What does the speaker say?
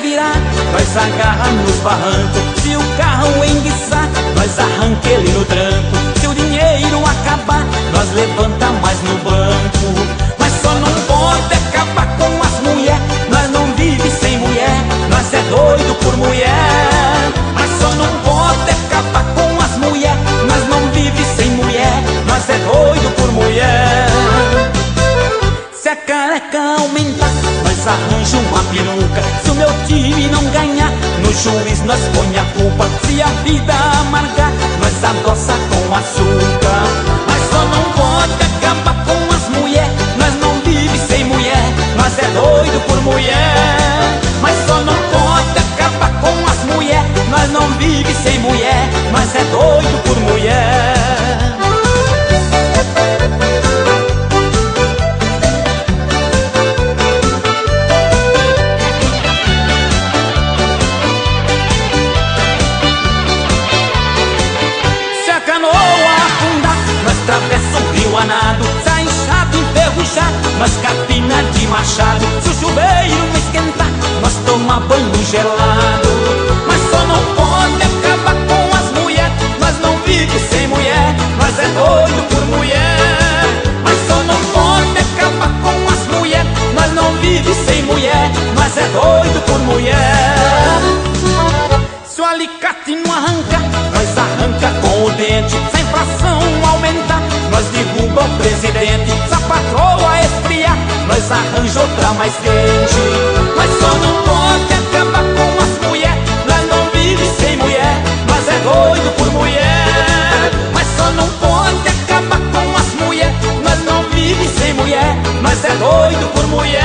nós agarra nos barrancos. Se o carro enguiçar, nós arranca ele no tranco. Se o dinheiro acabar, nós levanta time não ganhar, no juiz nós põe a culpa. Se a vida banho gelado. Mas só não pode acabar com as mulher. Nós não vive sem mulher, nós é doido por mulher. Mas só não pode acabar com as mulher. Nós não vive sem mulher, nós é doido por mulher. Se o alicate não arranca, nós arranca com o dente. Se a inflação aumentar, nós derruba o presidente. Se a patroa esfriar, nós arranja outra mais quente. Acabar